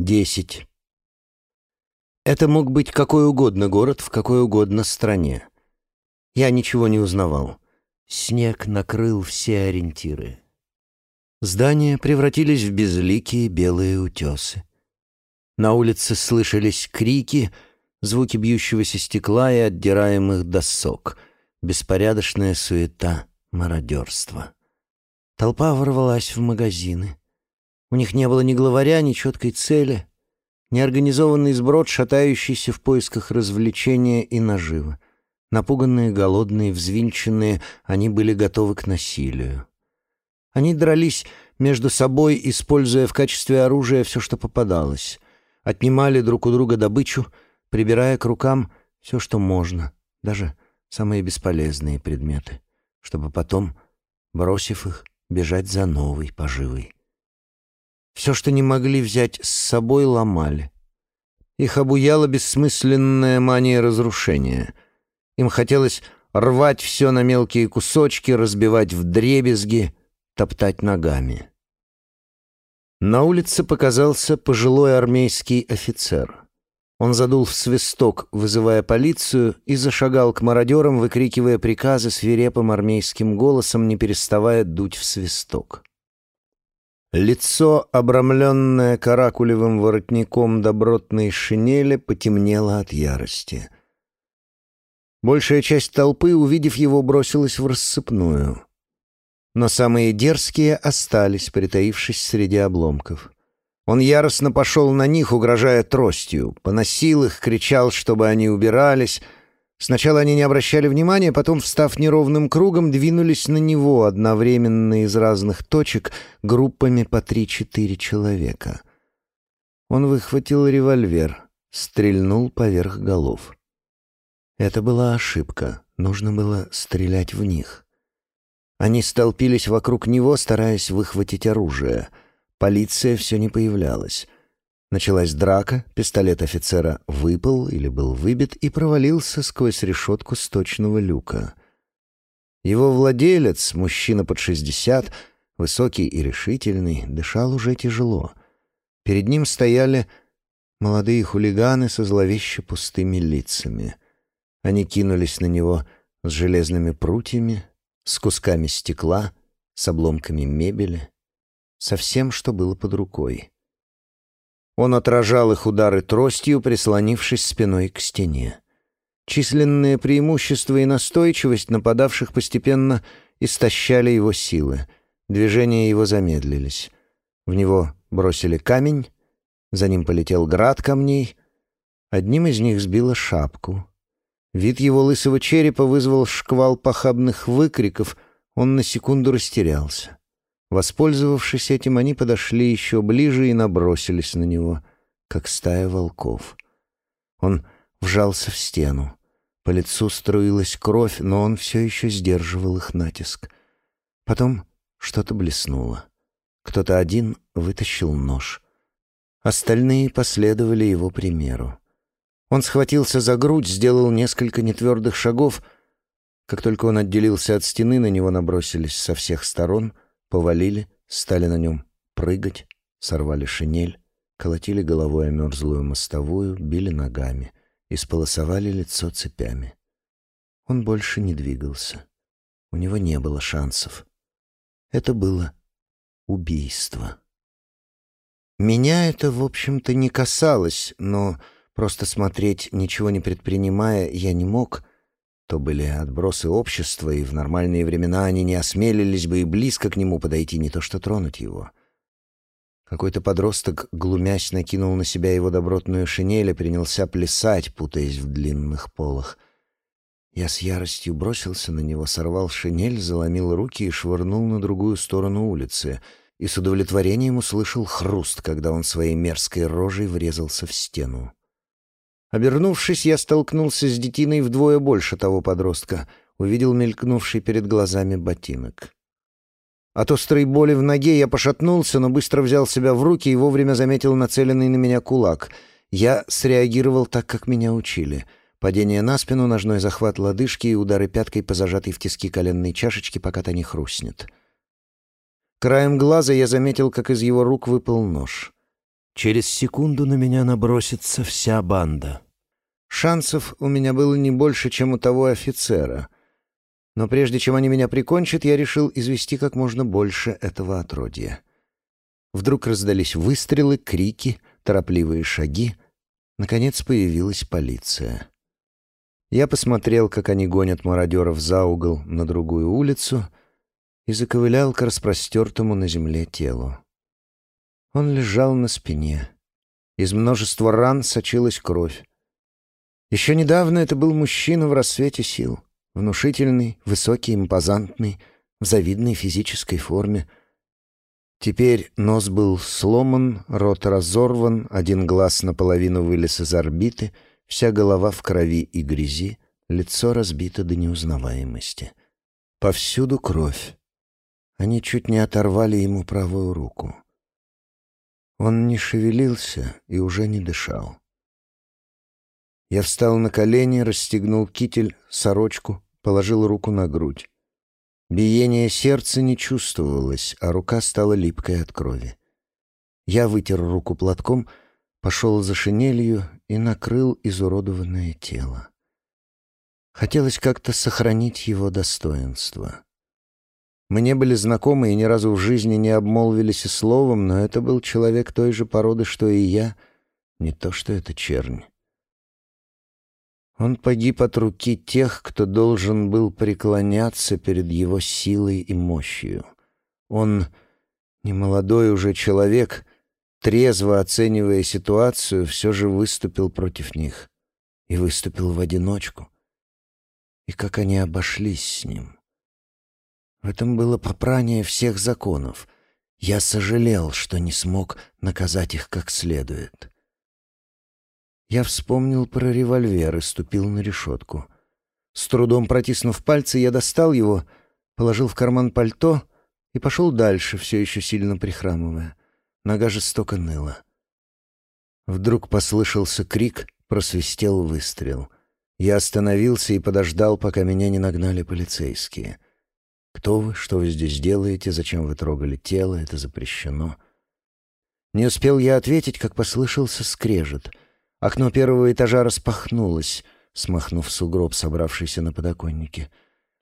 Десять. Это мог быть какой угодно город в какой угодно стране. Я ничего не узнавал. Снег накрыл все ориентиры. Здания превратились в безликие белые утесы. На улице слышались крики, звуки бьющегося стекла и отдираемых досок, беспорядочная суета, мародерство. Толпа ворвалась в магазины. У них не было ни главаря, ни четкой цели, неорганизованный сброд, шатающийся в поисках развлечения и наживы. Напуганные, голодные, взвинченные, они были готовы к насилию. Они дрались между собой, используя в качестве оружия все, что попадалось. Отнимали друг у друга добычу, прибирая к рукам все, что можно, даже самые бесполезные предметы, чтобы потом, бросив их, бежать за новой поживой. Все, что не могли взять с собой, ломали. Их обуяла бессмысленная мания разрушения. Им хотелось рвать все на мелкие кусочки, разбивать в дребезги, топтать ногами. На улице показался пожилой армейский офицер. Он задул в свисток, вызывая полицию, и зашагал к мародерам, выкрикивая приказы свирепым армейским голосом, не переставая дуть в свисток. Лицо, обрамленное каракулевым воротником добротной шинели, потемнело от ярости. Большая часть толпы, увидев его, бросилась в рассыпную. Но самые дерзкие остались, притаившись среди обломков. Он яростно пошел на них, угрожая тростью, поносил их, кричал, чтобы они убирались — Сначала они не обращали внимания, потом, встав неровным кругом, двинулись на него одновременно из разных точек группами по три-четыре человека. Он выхватил револьвер, стрельнул поверх голов. Это была ошибка, нужно было стрелять в них. Они столпились вокруг него, стараясь выхватить оружие. Полиция все не появлялась. Началась драка, пистолет офицера выпал или был выбит и провалился сквозь решетку сточного люка. Его владелец, мужчина под шестьдесят, высокий и решительный, дышал уже тяжело. Перед ним стояли молодые хулиганы со зловеще пустыми лицами. Они кинулись на него с железными прутьями, с кусками стекла, с обломками мебели, со всем, что было под рукой. Он отражал их удары тростью, прислонившись спиной к стене. Численные преимущества и настойчивость нападавших постепенно истощали его силы. Движения его замедлились. В него бросили камень, за ним полетел град камней. Одним из них сбило шапку. Вид его лысого черепа вызвал шквал похабных выкриков, он на секунду растерялся. Воспользовавшись этим, они подошли еще ближе и набросились на него, как стая волков. Он вжался в стену. По лицу струилась кровь, но он все еще сдерживал их натиск. Потом что-то блеснуло. Кто-то один вытащил нож. Остальные последовали его примеру. Он схватился за грудь, сделал несколько нетвердых шагов. Как только он отделился от стены, на него набросились со всех сторон — Повалили, стали на нем прыгать, сорвали шинель, колотили головой о мерзлую мостовую, били ногами, исполосовали лицо цепями. Он больше не двигался. У него не было шансов. Это было убийство. Меня это, в общем-то, не касалось, но просто смотреть, ничего не предпринимая, я не мог — то были отбросы общества, и в нормальные времена они не осмелились бы и близко к нему подойти, не то что тронуть его. Какой-то подросток, глумясь, накинул на себя его добротную шинель и принялся плясать, путаясь в длинных полах. Я с яростью бросился на него, сорвал шинель, заломил руки и швырнул на другую сторону улицы, и с удовлетворением услышал хруст, когда он своей мерзкой рожей врезался в стену. Обернувшись, я столкнулся с детиной вдвое больше того подростка, увидел мелькнувший перед глазами ботинок. От острой боли в ноге я пошатнулся, но быстро взял себя в руки и вовремя заметил нацеленный на меня кулак. Я среагировал так, как меня учили. Падение на спину, ножной захват лодыжки и удары пяткой по зажатой в тиски коленной чашечки, пока та не хрустнет. Краем глаза я заметил, как из его рук выпал нож. Через секунду на меня набросится вся банда. Шансов у меня было не больше, чем у того офицера. Но прежде чем они меня прикончат, я решил извести как можно больше этого отродья. Вдруг раздались выстрелы, крики, торопливые шаги. Наконец появилась полиция. Я посмотрел, как они гонят мародеров за угол на другую улицу и заковылял к распростертому на земле телу. Он лежал на спине. Из множества ран сочилась кровь. Еще недавно это был мужчина в рассвете сил. Внушительный, высокий, импозантный, в завидной физической форме. Теперь нос был сломан, рот разорван, один глаз наполовину вылез из орбиты, вся голова в крови и грязи, лицо разбито до неузнаваемости. Повсюду кровь. Они чуть не оторвали ему правую руку. Он не шевелился и уже не дышал. Я встал на колени, расстегнул китель, сорочку, положил руку на грудь. Биение сердца не чувствовалось, а рука стала липкой от крови. Я вытер руку платком, пошел за шинелью и накрыл изуродованное тело. Хотелось как-то сохранить его достоинство. Мы не были знакомы и ни разу в жизни не обмолвились и словом, но это был человек той же породы, что и я, не то что это чернь. Он погиб от руки тех, кто должен был преклоняться перед его силой и мощью. Он, немолодой уже человек, трезво оценивая ситуацию, все же выступил против них. И выступил в одиночку. И как они обошлись с ним. В этом было попрание всех законов. Я сожалел, что не смог наказать их как следует. Я вспомнил про револьвер и ступил на решетку. С трудом протиснув пальцы, я достал его, положил в карман пальто и пошел дальше, все еще сильно прихрамывая. Нога жестоко ныла. Вдруг послышался крик, просвистел выстрел. Я остановился и подождал, пока меня не нагнали полицейские — кто вы? Что вы здесь делаете? Зачем вы трогали тело? Это запрещено. Не успел я ответить, как послышался скрежет. Окно первого этажа распахнулось, смахнув сугроб, собравшийся на подоконнике.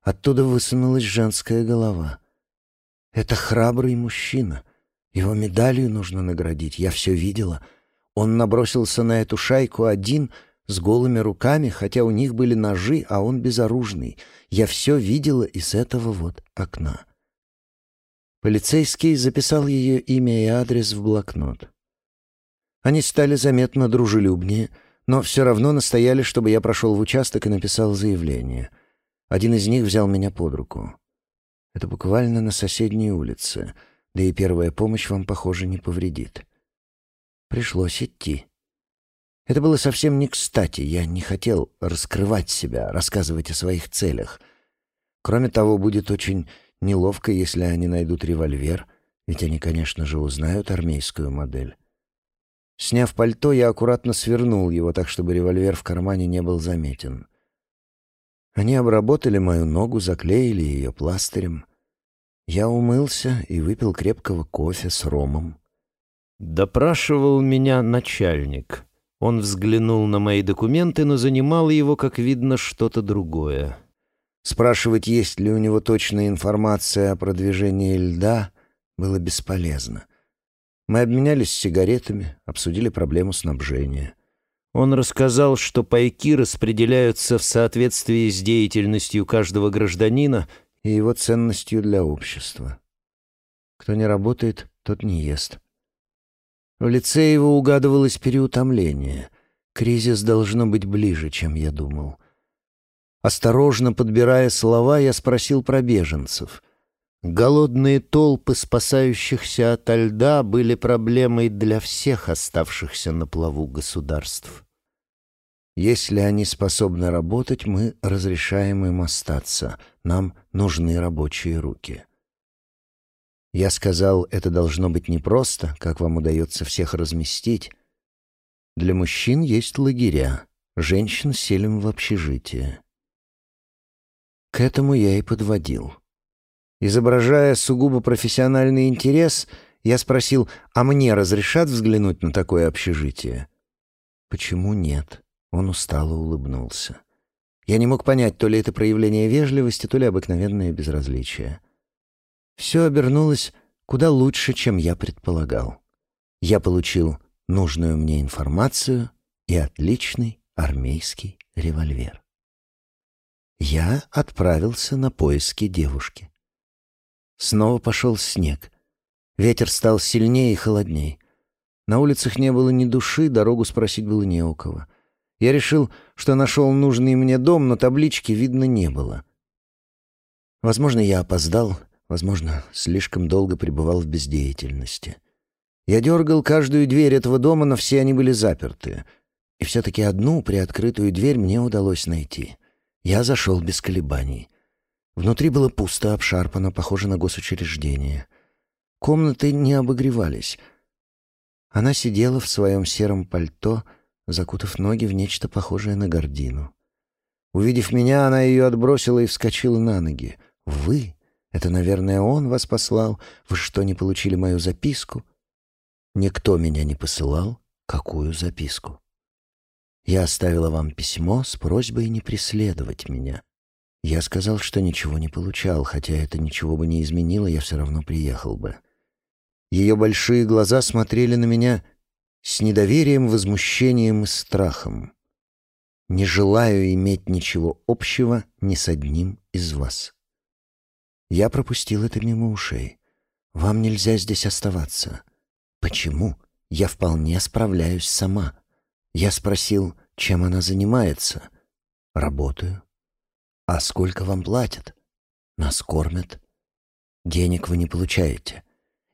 Оттуда высунулась женская голова. Это храбрый мужчина. Его медалью нужно наградить. Я все видела. Он набросился на эту шайку один — с голыми руками, хотя у них были ножи, а он безоружный. Я все видела из этого вот окна. Полицейский записал ее имя и адрес в блокнот. Они стали заметно дружелюбнее, но все равно настояли, чтобы я прошел в участок и написал заявление. Один из них взял меня под руку. Это буквально на соседней улице, да и первая помощь вам, похоже, не повредит. Пришлось идти. Это было совсем не кстати, я не хотел раскрывать себя, рассказывать о своих целях. Кроме того, будет очень неловко, если они найдут револьвер, ведь они, конечно же, узнают армейскую модель. Сняв пальто, я аккуратно свернул его так, чтобы револьвер в кармане не был заметен. Они обработали мою ногу, заклеили ее пластырем. Я умылся и выпил крепкого кофе с ромом. Допрашивал меня начальник. Он взглянул на мои документы, но занимало его, как видно, что-то другое. Спрашивать, есть ли у него точная информация о продвижении льда, было бесполезно. Мы обменялись сигаретами, обсудили проблему снабжения. Он рассказал, что пайки распределяются в соответствии с деятельностью каждого гражданина и его ценностью для общества. Кто не работает, тот не ест. В лице его угадывалось переутомление. Кризис должно быть ближе, чем я думал. Осторожно подбирая слова, я спросил про беженцев. Голодные толпы спасающихся от льда были проблемой для всех оставшихся на плаву государств. Если они способны работать, мы разрешаем им остаться. Нам нужны рабочие руки. Я сказал, это должно быть непросто, как вам удается всех разместить. Для мужчин есть лагеря, женщин селим в общежитие. К этому я и подводил. Изображая сугубо профессиональный интерес, Я спросил, а мне разрешат взглянуть на такое общежитие? Почему нет? Он устало улыбнулся. Я не мог понять, то ли это проявление вежливости, то ли обыкновенное безразличие. Все обернулось куда лучше, чем я предполагал. Я получил нужную мне информацию и отличный армейский револьвер. Я отправился на поиски девушки. Снова пошел снег. Ветер стал сильнее и холодней. На улицах не было ни души, дорогу спросить было не у кого. Я решил, что нашел нужный мне дом, но таблички видно не было. Возможно, я опоздал, возможно, слишком долго пребывал в бездеятельности. Я дергал каждую дверь этого дома, но все они были заперты. И все-таки одну приоткрытую дверь мне удалось найти. Я зашел без колебаний. Внутри было пусто, обшарпано, похоже на госучреждение — Комнаты не обогревались. Она сидела в своем сером пальто, закутав ноги в нечто похожее на гордину. Увидев меня, она ее отбросила и вскочила на ноги. «Вы? Это, наверное, он вас послал? Вы что, не получили мою записку?» «Никто меня не посылал. Какую записку?» «Я оставила вам письмо с просьбой не преследовать меня. Я сказал, что ничего не получал, хотя это ничего бы не изменило, я все равно приехал бы. Ее большие глаза смотрели на меня с недоверием, возмущением и страхом. «Не желаю иметь ничего общего ни с одним из вас». Я пропустил это мимо ушей. «Вам нельзя здесь оставаться». «Почему? Я вполне справляюсь сама». Я спросил, чем она занимается. «Работаю». «А сколько вам платят?» «Нас кормят». «Денег вы не получаете».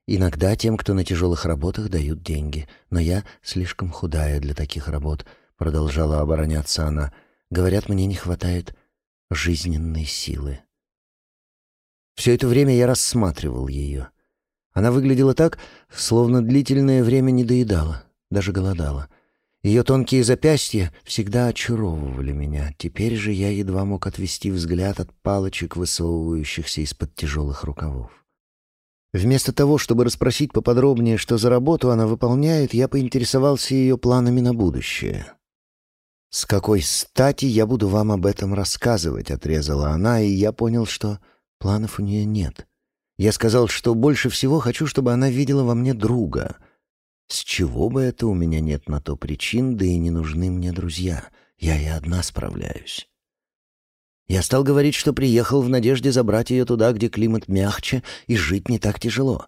Иногда тем, кто на тяжелых работах, дают деньги. Но я слишком худая для таких работ, продолжала обороняться она. Говорят, мне не хватает жизненной силы. Все это время я рассматривал ее. Она выглядела так, словно длительное время не доедала, даже голодала. Ее тонкие запястья всегда очаровывали меня. Теперь же я едва мог отвести взгляд от палочек, высовывающихся из-под тяжелых рукавов. Вместо того, чтобы расспросить поподробнее, что за работу она выполняет, я поинтересовался ее планами на будущее. «С какой стати я буду вам об этом рассказывать?» — отрезала она, и я понял, что планов у нее нет. Я сказал, что больше всего хочу, чтобы она видела во мне друга. С чего бы это у меня нет на то причин, да и не нужны мне друзья. Я и одна справляюсь. Я стал говорить, что приехал в надежде забрать ее туда, где климат мягче и жить не так тяжело.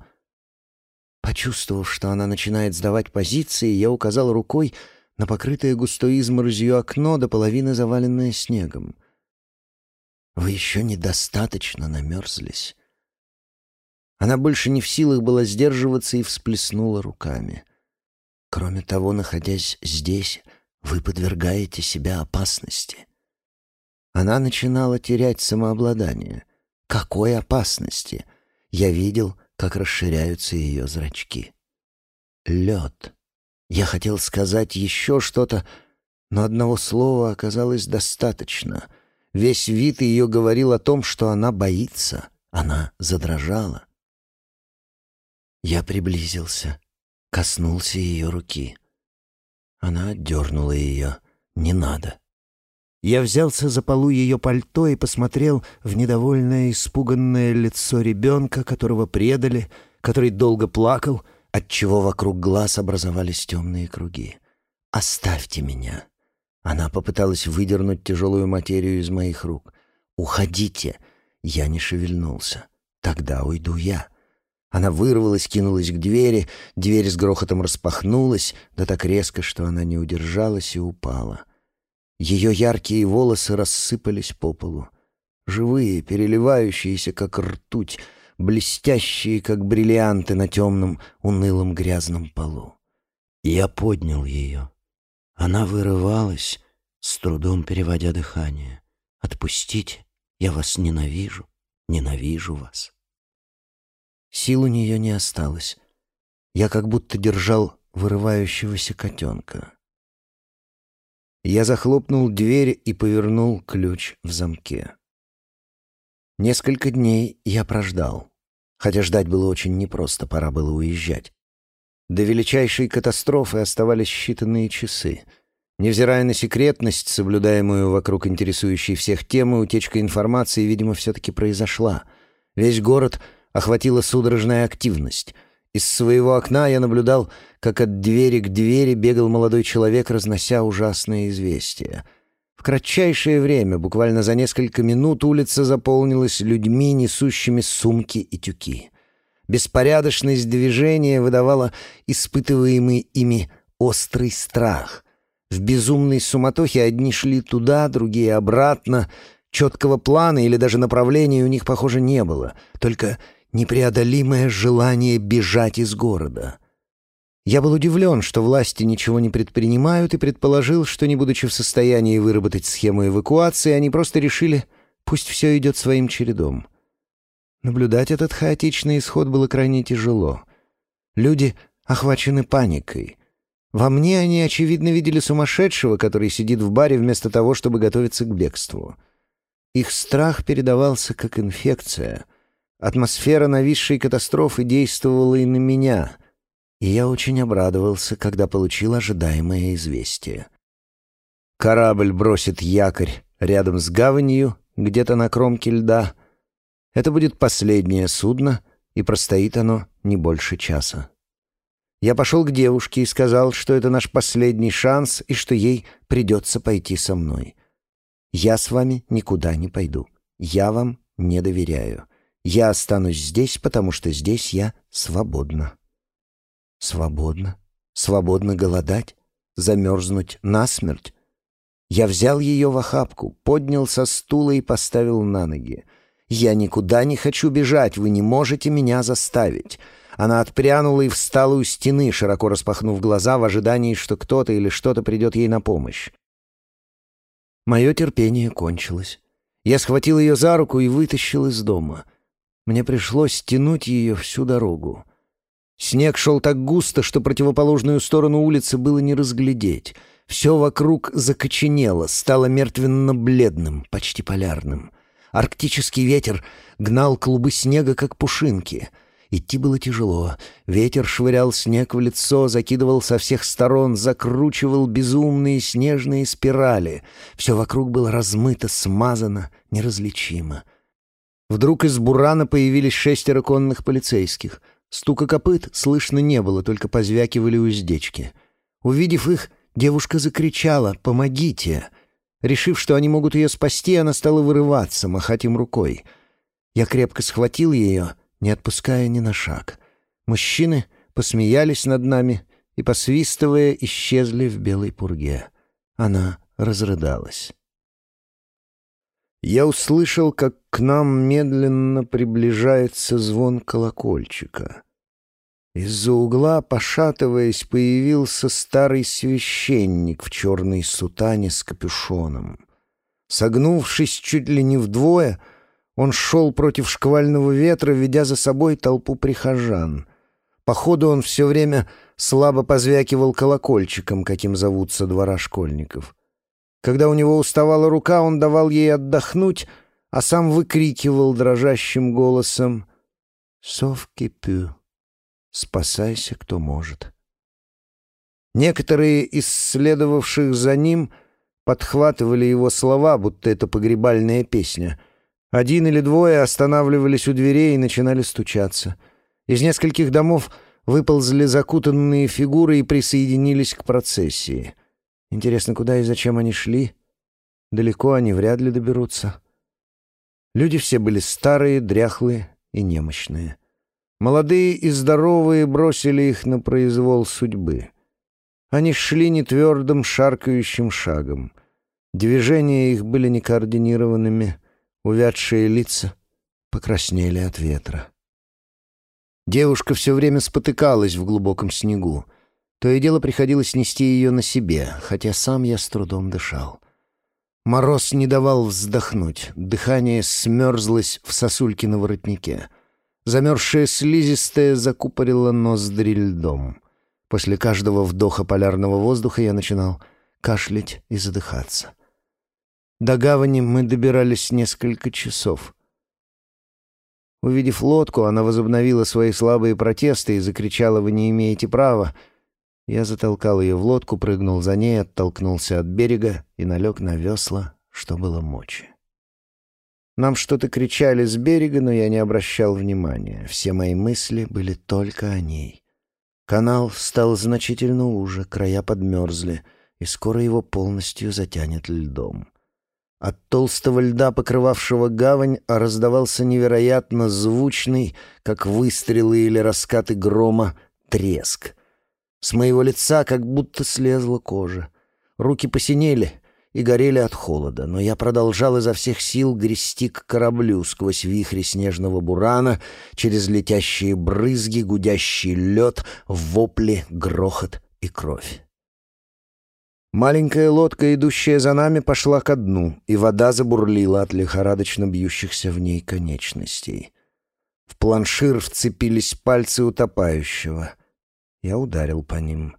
Почувствовав, что она начинает сдавать позиции, я указал рукой на покрытое густой изморозью окно до половины заваленное снегом. «Вы еще недостаточно намерзлись». Она больше не в силах была сдерживаться и всплеснула руками. «Кроме того, находясь здесь, вы подвергаете себя опасности». Она начинала терять самообладание. Какой опасности! Я видел, как расширяются ее зрачки. Лед. Я хотел сказать еще что-то, но одного слова оказалось достаточно. Весь вид ее говорил о том, что она боится. Она задрожала. Я приблизился, коснулся ее руки. Она отдернула ее. «Не надо». Я взялся за полу ее пальто и посмотрел в недовольное, испуганное лицо ребенка, которого предали, который долго плакал, отчего вокруг глаз образовались темные круги. «Оставьте меня!» Она попыталась выдернуть тяжелую материю из моих рук. «Уходите!» Я не шевельнулся. «Тогда уйду я!» Она вырвалась, кинулась к двери, дверь с грохотом распахнулась, да так резко, что она не удержалась и упала. Ее яркие волосы рассыпались по полу. Живые, переливающиеся, как ртуть, блестящие, как бриллианты на темном, унылом грязном полу. Я поднял ее. Она вырывалась, с трудом переводя дыхание. «Отпустите, я вас ненавижу, ненавижу вас». Сил у нее не осталось. Я как будто держал вырывающегося котенка. Я захлопнул дверь и повернул ключ в замке. Несколько дней я прождал. Хотя ждать было очень непросто, пора было уезжать. До величайшей катастрофы оставались считанные часы. Невзирая на секретность, соблюдаемую вокруг интересующей всех темы, утечка информации, видимо, все-таки произошла. Весь город охватила судорожная активность. Из своего окна я наблюдал, как от двери к двери бегал молодой человек, разнося ужасные известия. В кратчайшее время, буквально за несколько минут, улица заполнилась людьми, несущими сумки и тюки. Беспорядочность движения выдавала испытываемый ими острый страх. В безумной суматохе одни шли туда, другие обратно. Четкого плана или даже направления у них, похоже, не было. Только непреодолимое желание бежать из города. Я был удивлен, что власти ничего не предпринимают, и предположил, что, не будучи в состоянии выработать схему эвакуации, они просто решили, пусть все идет своим чередом. Наблюдать этот хаотичный исход было крайне тяжело. Люди охвачены паникой. Во мне они, очевидно, видели сумасшедшего, который сидит в баре вместо того, чтобы готовиться к бегству. Их страх передавался как инфекция. Атмосфера нависшей катастрофы действовала и на меня, и я очень обрадовался, когда получил ожидаемое известие. Корабль бросит якорь рядом с гаванью, где-то на кромке льда — это будет последнее судно, и простоит оно не больше часа. Я пошел к девушке и сказал, что это наш последний шанс и что ей придется пойти со мной. Я с вами никуда не пойду. Я вам не доверяю. Я останусь здесь, потому что здесь я свободна. Свободно? Свободно голодать? Замерзнуть насмерть? Я взял ее в охапку, поднял со стула и поставил на ноги. «Я никуда не хочу бежать, вы не можете меня заставить». Она отпрянула и встала у стены, широко распахнув глаза в ожидании, что кто-то или что-то придет ей на помощь. Мое терпение кончилось. Я схватил ее за руку и вытащил из дома. Мне пришлось тянуть ее всю дорогу. Снег шел так густо, что противоположную сторону улицы было не разглядеть. Все вокруг закоченело, стало мертвенно-бледным, почти полярным. Арктический ветер гнал клубы снега, как пушинки. Идти было тяжело. Ветер швырял снег в лицо, закидывал со всех сторон, закручивал безумные снежные спирали. Все вокруг было размыто, смазано, неразличимо. Вдруг из бурана появились шестеро конных полицейских. Стука копыт слышно не было, только позвякивали уздечки. Увидев их, девушка закричала «Помогите!» Решив, что они могут ее спасти, она стала вырываться, махать им рукой. Я крепко схватил ее, не отпуская ни на шаг. Мужчины посмеялись над нами и, посвистывая, исчезли в белой пурге. Она разрыдалась. Я услышал, как к нам медленно приближается звон колокольчика. Из-за угла, пошатываясь, появился старый священник в черной сутане с капюшоном. Согнувшись чуть ли не вдвое, он шел против шквального ветра, ведя за собой толпу прихожан. Походу он все время слабо позвякивал колокольчиком, каким зовутся двора школьников. Когда у него уставала рука, он давал ей отдохнуть, а сам выкрикивал дрожащим голосом «Совки пю». Спасайся, кто может. Некоторые из следовавших за ним подхватывали его слова, будто это погребальная песня. Один или двое останавливались у дверей и начинали стучаться. Из нескольких домов выползли закутанные фигуры и присоединились к процессии. Интересно, куда и зачем они шли? Далеко они вряд ли доберутся. Люди все были старые, дряхлые и немощные. Молодые и здоровые бросили их на произвол судьбы. Они шли нетвердым, шаркающим шагом. Движения их были некоординированными, увядшие лица покраснели от ветра. Девушка все время спотыкалась в глубоком снегу. То и дело приходилось нести ее на себе, хотя сам я с трудом дышал. Мороз не давал вздохнуть, дыхание смерзлось в сосульке на воротнике — Замерзшая слизистая закупорила ноздри льдом. После каждого вдоха полярного воздуха я начинал кашлять и задыхаться. До гавани мы добирались несколько часов. Увидев лодку, она возобновила свои слабые протесты и закричала «Вы не имеете права!». Я затолкал ее в лодку, прыгнул за ней, оттолкнулся от берега и налег на весла, что было мочи. Нам что-то кричали с берега, но я не обращал внимания. Все мои мысли были только о ней. Канал стал значительно уже, края подмерзли, и скоро его полностью затянет льдом. От толстого льда, покрывавшего гавань, раздавался невероятно звучный, как выстрелы или раскаты грома, треск. С моего лица как будто слезла кожа. Руки посинели и горели от холода, но я продолжал изо всех сил грести к кораблю сквозь вихри снежного бурана, через летящие брызги, гудящий лед, вопли, грохот и кровь. Маленькая лодка, идущая за нами, пошла ко дну, и вода забурлила от лихорадочно бьющихся в ней конечностей. В планшир вцепились пальцы утопающего. Я ударил по ним.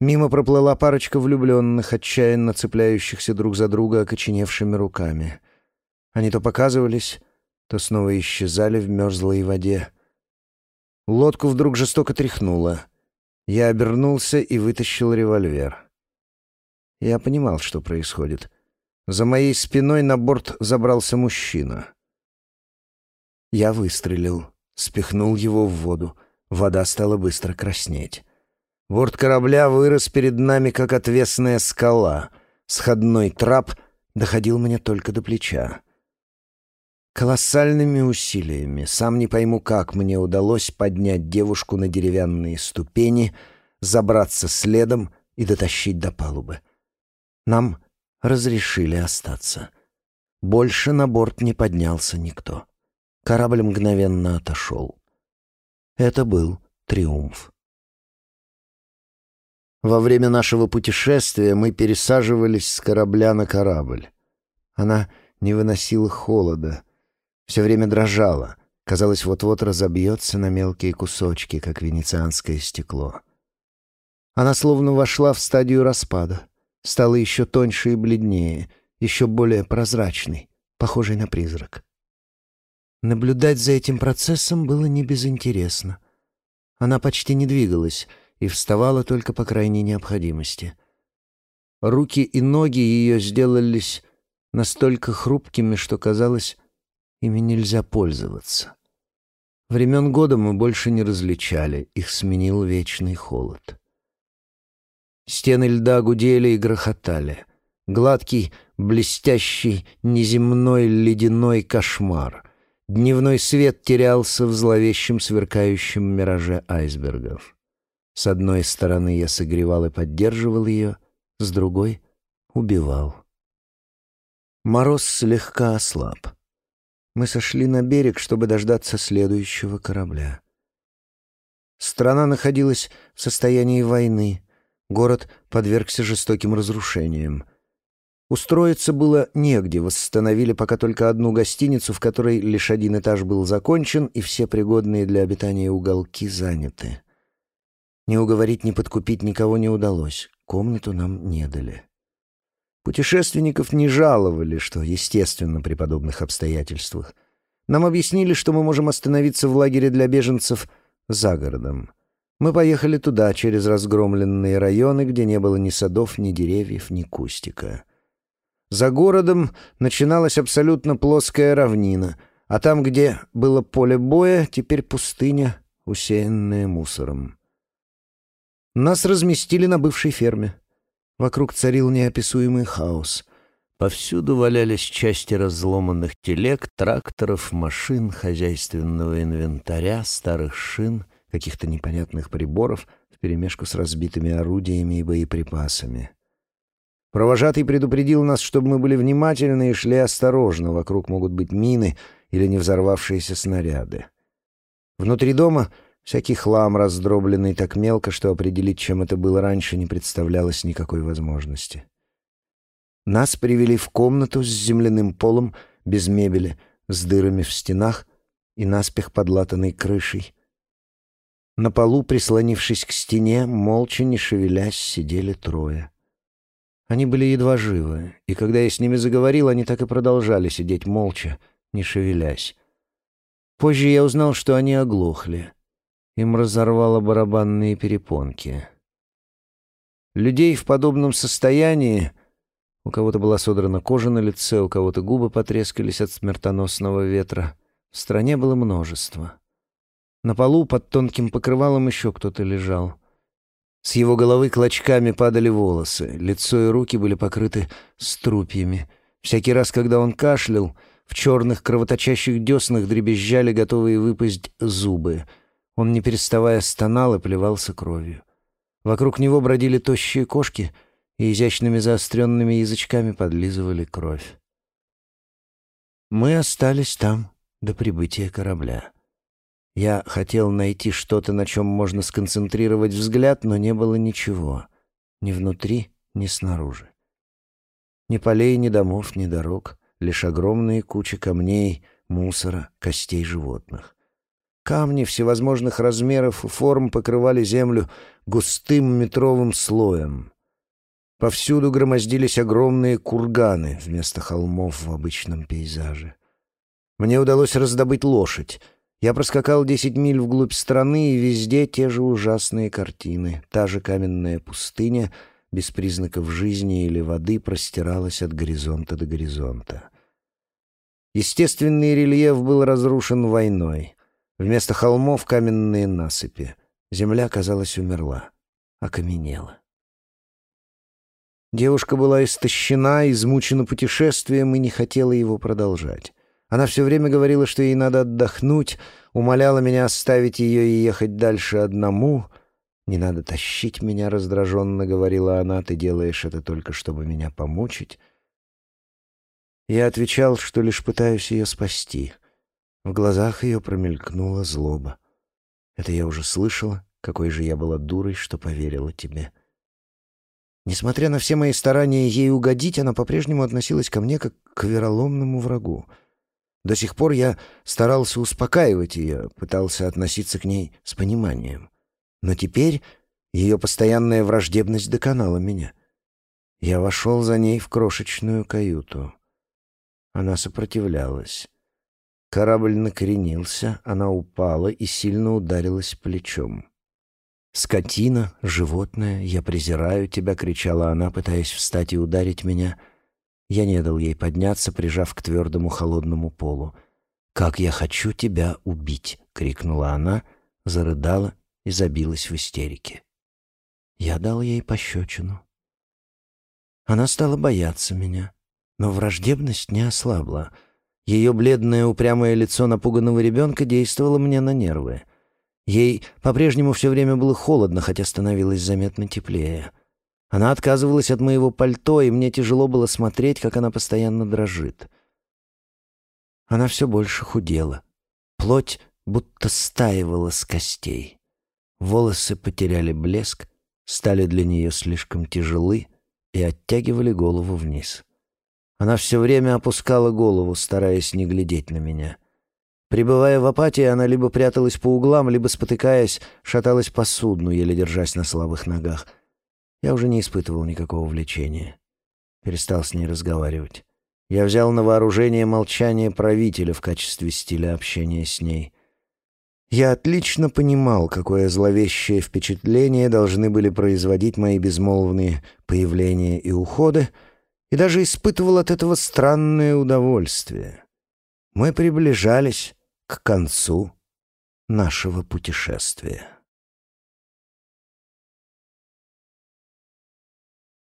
Мимо проплыла парочка влюбленных, отчаянно цепляющихся друг за друга окоченевшими руками. Они то показывались, то снова исчезали в мерзлой воде. Лодку вдруг жестоко тряхнуло. Я обернулся и вытащил револьвер. Я понимал, что происходит. За моей спиной на борт забрался мужчина. Я выстрелил, спихнул его в воду. Вода стала быстро краснеть. Борт корабля вырос перед нами, как отвесная скала. Сходной трап доходил мне только до плеча. Колоссальными усилиями, сам не пойму как, мне удалось поднять девушку на деревянные ступени, забраться следом и дотащить до палубы. Нам разрешили остаться. Больше на борт не поднялся никто. Корабль мгновенно отошел. Это был триумф. Во время нашего путешествия мы пересаживались с корабля на корабль. Она не выносила холода, все время дрожала, казалось, вот-вот разобьется на мелкие кусочки, как венецианское стекло. Она словно вошла в стадию распада стала еще тоньше и бледнее, еще более прозрачной, похожей на призрак. Наблюдать за этим процессом было не безинтересно. Она почти не двигалась и вставала только по крайней необходимости. Руки и ноги ее сделались настолько хрупкими, что казалось, ими нельзя пользоваться. Времен года мы больше не различали, их сменил вечный холод. Стены льда гудели и грохотали. Гладкий, блестящий, неземной ледяной кошмар. Дневной свет терялся в зловещем сверкающем мираже айсбергов. С одной стороны я согревал и поддерживал ее, с другой — убивал. Мороз слегка ослаб. Мы сошли на берег, чтобы дождаться следующего корабля. Страна находилась в состоянии войны — Город подвергся жестоким разрушениям. Устроиться было негде, восстановили пока только одну гостиницу, в которой лишь один этаж был закончен, и все пригодные для обитания уголки заняты. Ни уговорить, ни подкупить никого не удалось, комнату нам не дали. Путешественников не жаловали, что естественно при подобных обстоятельствах. Нам объяснили, что мы можем остановиться в лагере для беженцев за городом. Мы поехали туда, через разгромленные районы, где не было ни садов, ни деревьев, ни кустика. За городом начиналась абсолютно плоская равнина, а там, где было поле боя, теперь пустыня, усеянная мусором. Нас разместили на бывшей ферме. Вокруг царил неописуемый хаос. Повсюду валялись части разломанных телег, тракторов, машин, хозяйственного инвентаря, старых шин — каких-то непонятных приборов вперемешку с разбитыми орудиями и боеприпасами. Провожатый предупредил нас, чтобы мы были внимательны и шли осторожно, вокруг могут быть мины или не взорвавшиеся снаряды. Внутри дома всякий хлам, раздробленный так мелко, что определить, чем это было раньше, не представлялось никакой возможности. Нас привели в комнату с земляным полом, без мебели, с дырами в стенах и наспех подлатанной крышей — на полу, прислонившись к стене, молча, не шевелясь, сидели трое. Они были едва живы, и когда я с ними заговорил, они так и продолжали сидеть молча, не шевелясь. Позже я узнал, что они оглохли. Им разорвало барабанные перепонки. Людей в подобном состоянии у кого-то была содрана кожа на лице, у кого-то губы потрескались от смертоносного ветра. В стране было множество. На полу под тонким покрывалом еще кто-то лежал. С его головы клочками падали волосы, лицо и руки были покрыты струпьями. Всякий раз, когда он кашлял, в черных кровоточащих деснах дребезжали готовые выпасть зубы. Он, не переставая, стонал и плевался кровью. Вокруг него бродили тощие кошки — и изящными заостренными язычками подлизывали кровь. Мы остались там до прибытия корабля. Я хотел найти что-то, на чем можно сконцентрировать взгляд, но не было ничего. Ни внутри, ни снаружи. Ни полей, ни домов, ни дорог. Лишь огромные кучи камней, мусора, костей животных. Камни всевозможных размеров и форм покрывали землю густым метровым слоем. Повсюду громоздились огромные курганы вместо холмов в обычном пейзаже. Мне удалось раздобыть лошадь. Я проскакал десять миль вглубь страны, и везде те же ужасные картины. Та же каменная пустыня, без признаков жизни или воды, простиралась от горизонта до горизонта. Естественный рельеф был разрушен войной. Вместо холмов — каменные насыпи. Земля, казалось, умерла, окаменела. Девушка была истощена, измучена путешествием и не хотела его продолжать. Она все время говорила, что ей надо отдохнуть, умоляла меня оставить ее и ехать дальше одному. «Не надо тащить меня», — раздраженно говорила она, — «ты делаешь это только, чтобы меня помучить». Я отвечал, что лишь пытаюсь ее спасти. В глазах ее промелькнула злоба. Это я уже слышала, какой же я была дурой, что поверила тебе. Несмотря на все мои старания ей угодить, она по-прежнему относилась ко мне как к вероломному врагу. До сих пор я старался успокаивать ее, пытался относиться к ней с пониманием. Но теперь ее постоянная враждебность доконала меня. Я вошел за ней в крошечную каюту. Она сопротивлялась. Корабль накренился, она упала и сильно ударилась плечом. «Скотина, животное, я презираю тебя!» — кричала она, пытаясь встать и ударить меня. Я не дал ей подняться, прижав к твердому холодному полу. «Как я хочу тебя убить!» — крикнула она, зарыдала и забилась в истерике. Я дал ей пощечину. Она стала бояться меня, но враждебность не ослабла. Ее бледное упрямое лицо напуганного ребенка действовало мне на нервы. Ей по-прежнему все время было холодно, хотя становилось заметно теплее. Она отказывалась от моего пальто, и мне тяжело было смотреть, как она постоянно дрожит. Она все больше худела. Плоть будто стаивала с костей. Волосы потеряли блеск, стали для нее слишком тяжелы и оттягивали голову вниз. Она все время опускала голову, стараясь не глядеть на меня — Пребывая в апатии, она либо пряталась по углам, либо, спотыкаясь, шаталась по судну, еле держась на слабых ногах. Я уже не испытывал никакого влечения. Перестал с ней разговаривать. Я взял на вооружение молчание правителя в качестве стиля общения с ней. Я отлично понимал, какое зловещее впечатление должны были производить мои безмолвные появления и уходы, и даже испытывал от этого странное удовольствие. Мы приближались к концу нашего путешествия.